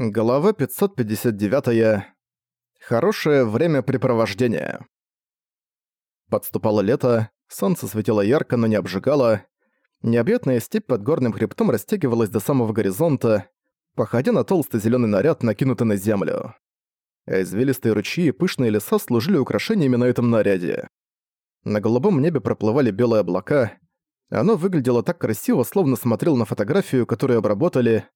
Глава 559. Хорошее времяпрепровождение. Подступало лето, солнце светило ярко, но не обжигало. Необъятная степь под горным хребтом растягивалась до самого горизонта, походя на толстый зеленый наряд, накинутый на землю. А извилистые ручьи и пышные леса служили украшениями на этом наряде. На голубом небе проплывали белые облака. Оно выглядело так красиво, словно смотрел на фотографию, которую обработали,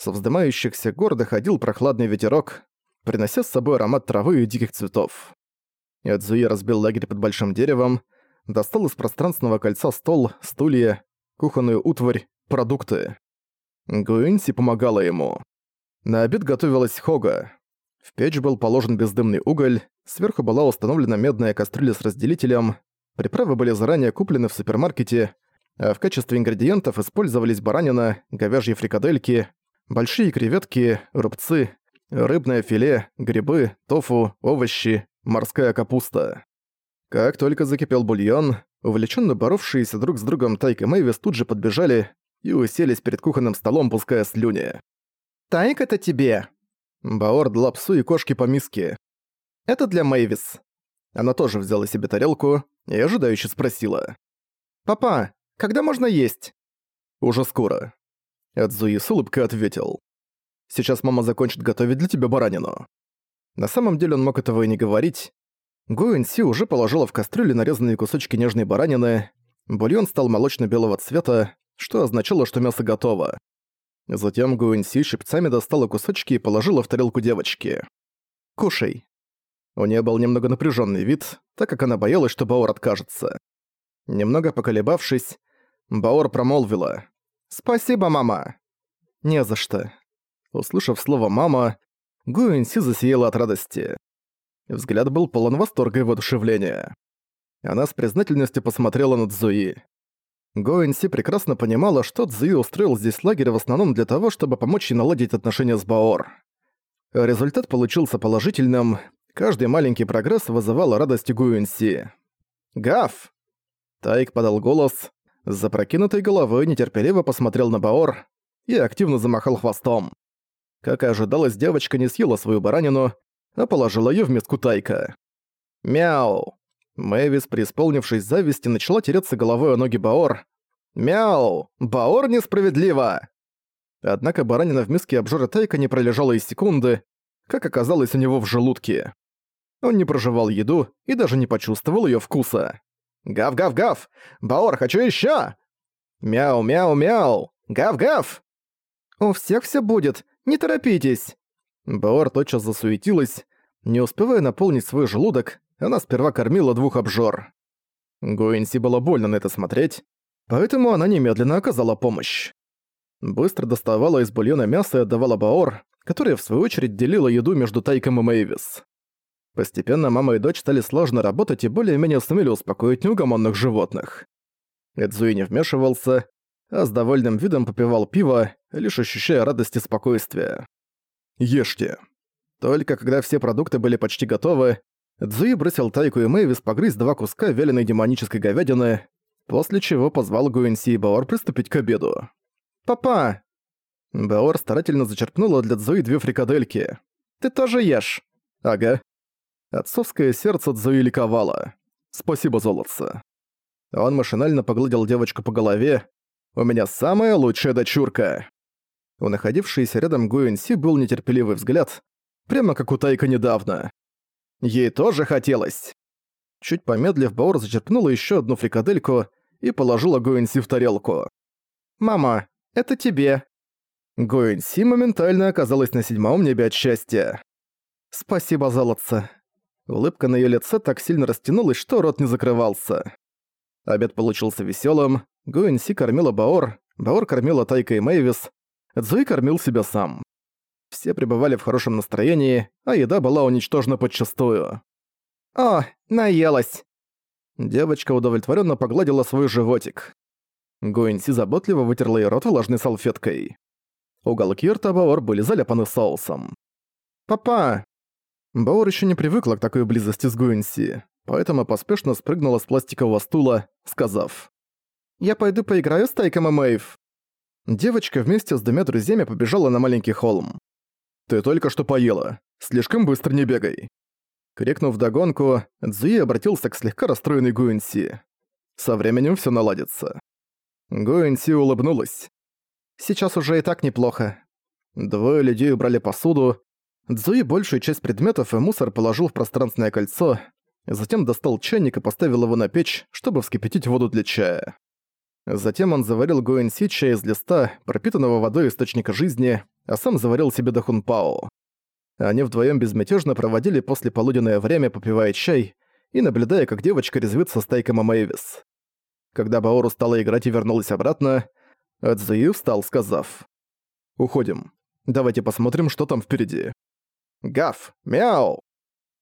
со вздымающихся гор доходил прохладный ветерок, принося с собой аромат травы и диких цветов. Ядзуи разбил лагерь под большим деревом, достал из пространственного кольца стол, стулья, кухонную утварь, продукты. Гуинси помогала ему. На обед готовилась хога. В печь был положен бездымный уголь, сверху была установлена медная кастрюля с разделителем, приправы были заранее куплены в супермаркете, а в качестве ингредиентов использовались баранина, говяжьи фрикадельки, Большие креветки, рубцы, рыбное филе, грибы, тофу, овощи, морская капуста. Как только закипел бульон, увлеченно боровшиеся друг с другом Тайк и Мэйвис тут же подбежали и уселись перед кухонным столом, пуская слюни. «Тайк, это тебе!» Баор дала псу и кошке по миске. «Это для Мэйвис». Она тоже взяла себе тарелку и ожидающе спросила. «Папа, когда можно есть?» «Уже скоро», Эдзуи с улыбкой ответил. «Сейчас мама закончит готовить для тебя баранину». На самом деле он мог этого и не говорить. Гуэн Си уже положила в кастрюлю нарезанные кусочки нежной баранины. Бульон стал молочно-белого цвета, что означало, что мясо готово. Затем Гуэн Си щипцами достала кусочки и положила в тарелку девочки. «Кушай». У нее был немного напряженный вид, так как она боялась, что Баор откажется. Немного поколебавшись, Баор промолвила. «Спасибо, мама!» «Не за что». Услышав слово «мама», Гуэнси засияла от радости. Взгляд был полон восторга и воодушевления. Она с признательностью посмотрела на Цзуи. Гоэнси прекрасно понимала, что Цзуи устроил здесь лагерь в основном для того, чтобы помочь ей наладить отношения с Баор. Результат получился положительным, каждый маленький прогресс вызывал радость Гуэнси. «Гав!» Тайк подал голос, с запрокинутой головой нетерпеливо посмотрел на Баор и активно замахал хвостом. Как и ожидалось, девочка не съела свою баранину, а положила её в миску Тайка. «Мяу!» Мэвис, преисполнившись зависти, начала тереться головой о ноги Баор. «Мяу! Баор несправедливо!» Однако баранина в миске обжора Тайка не пролежала и секунды, как оказалось у него в желудке. Он не проживал еду и даже не почувствовал её вкуса. Гав-гав-гав! Баор, хочу еще! Мяу-мяу-мяу! Гав-гав! У всех все будет, не торопитесь! Баор тотчас засуетилась. Не успевая наполнить свой желудок, она сперва кормила двух обжор. Гуинси было больно на это смотреть, поэтому она немедленно оказала помощь. Быстро доставала из бульона мясо и отдавала Баор, которая в свою очередь делила еду между Тайком и Мэйвис. Постепенно мама и дочь стали сложно работать и более-менее сумели успокоить неугомонных животных. Эдзуи не вмешивался, а с довольным видом попивал пиво, лишь ощущая радость и спокойствие. «Ешьте». Только когда все продукты были почти готовы, Цзуи бросил Тайку и Мэйвис погрызть два куска вяленой демонической говядины, после чего позвал Гуэнси и Баор приступить к обеду. «Папа!» Баор старательно зачерпнула для Цзуи две фрикадельки. «Ты тоже ешь?» «Ага». Отцовское сердце Цзуи. «Спасибо, золотце». Он машинально погладил девочку по голове. «У меня самая лучшая дочурка». У находившейся рядом Гуэнси был нетерпеливый взгляд, прямо как у Тайка недавно. Ей тоже хотелось. Чуть помедлив, Баор зачерпнула еще одну фрикадельку и положила Гуэнси в тарелку. «Мама, это тебе». Гуэнси моментально оказалась на седьмом небе от счастья. «Спасибо, золотце», Улыбка на её лице так сильно растянулась, что рот не закрывался. Обед получился весёлым. Гуэнси кормила Баор, Баор кормила Тайка и Мэйвис, Цзуи кормил себя сам. Все пребывали в хорошем настроении, а еда была уничтожена подчастую. «О, наелась!» Девочка удовлетворенно погладила свой животик. Гуэнси заботливо вытерла ей рот влажной салфеткой. Уголки рта Баор были заляпаны соусом. «Папа, Бауэр еще не привыкла к такой близости с Гуэнси, поэтому поспешно спрыгнула с пластикового стула, сказав «Я пойду поиграю с Тайком и Мэйв». Девочка вместе с двумя друзьями побежала на маленький холм. «Ты только что поела. Слишком быстро не бегай». Крикнув вдогонку, Цзуи обратился к слегка расстроенной Гуэнси. «Со временем все наладится». Гуэнси улыбнулась. «Сейчас уже и так неплохо». Двое людей убрали посуду. Цзуи большую часть предметов и мусор положил в пространственное кольцо, затем достал чайник и поставил его на печь, чтобы вскипятить воду для чая. Затем он заварил Гуэнси чай из листа, пропитанного водой источника жизни, а сам заварил себе дахунпао. Они вдвоем безмятежно проводили послеполуденное время, попивая чай и наблюдая, как девочка резвится с Тайком Мэйвис. Когда Баору стала играть и вернулась обратно, Цзуи встал, сказав «Уходим. Давайте посмотрим, что там впереди». «Гав! Мяу!»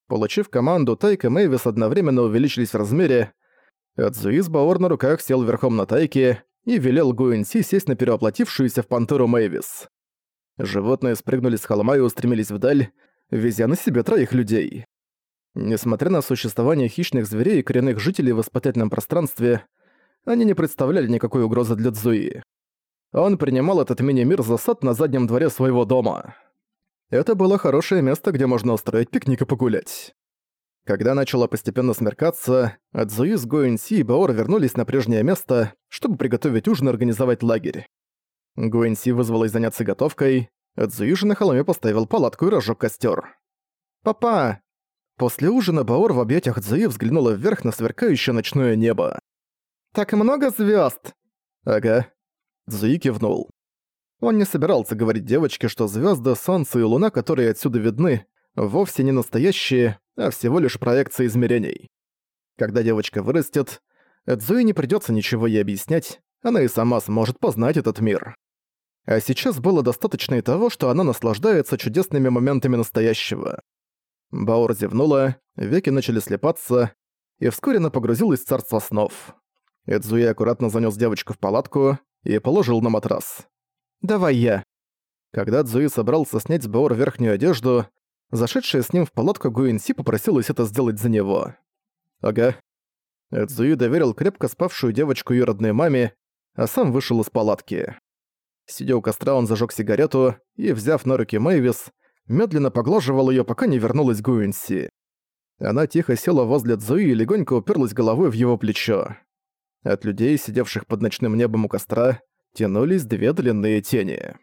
Получив команду, Тайк и Мэйвис одновременно увеличились в размере. Цзуи с Баор на руках сел верхом на Тайке и велел Гуэнси сесть на перевоплотившуюся в пантеру Мэйвис. Животные спрыгнули с холма и устремились вдаль, везя на себе троих людей. Несмотря на существование хищных зверей и коренных жителей в испытательном пространстве, они не представляли никакой угрозы для Цзуи. Он принимал этот мини-мир за сад на заднем дворе своего дома. Это было хорошее место, где можно устроить пикник и погулять. Когда начало постепенно смеркаться, Цзуи с Гоэнси и Баор вернулись на прежнее место, чтобы приготовить ужин и организовать лагерь. Гуэнси вызвалась заняться готовкой, Цзуи же на холме поставил палатку и разжег костер. «Папа!» После ужина Баор в объятиях Цзуи взглянула вверх на сверкающее ночное небо. «Так много звезд. «Ага». Цзуи кивнул. Он не собирался говорить девочке, что звезды, солнце и луна, которые отсюда видны, вовсе не настоящие, а всего лишь проекции измерений. Когда девочка вырастет, Цзуи не придется ничего ей объяснять, она и сама сможет познать этот мир. А сейчас было достаточно и того, что она наслаждается чудесными моментами настоящего. Баур зевнула, веки начали слепаться, и вскоре она погрузилась в царство снов. Эдзуи аккуратно занёс девочку в палатку и положил на матрас. «Давай я». Когда Цзуи собрался снять с Баур верхнюю одежду, зашедшая с ним в палатку Гуинси попросилась это сделать за него. «Ага». Эдзуи доверил крепко спавшую девочку ее родной маме, а сам вышел из палатки. Сидя у костра, он зажег сигарету и, взяв на руки Мэйвис, медленно поглаживал ее, пока не вернулась Гуинси. Она тихо села возле Цзуи и легонько уперлась головой в его плечо. От людей, сидевших под ночным небом у костра, тянулись две длинные тени.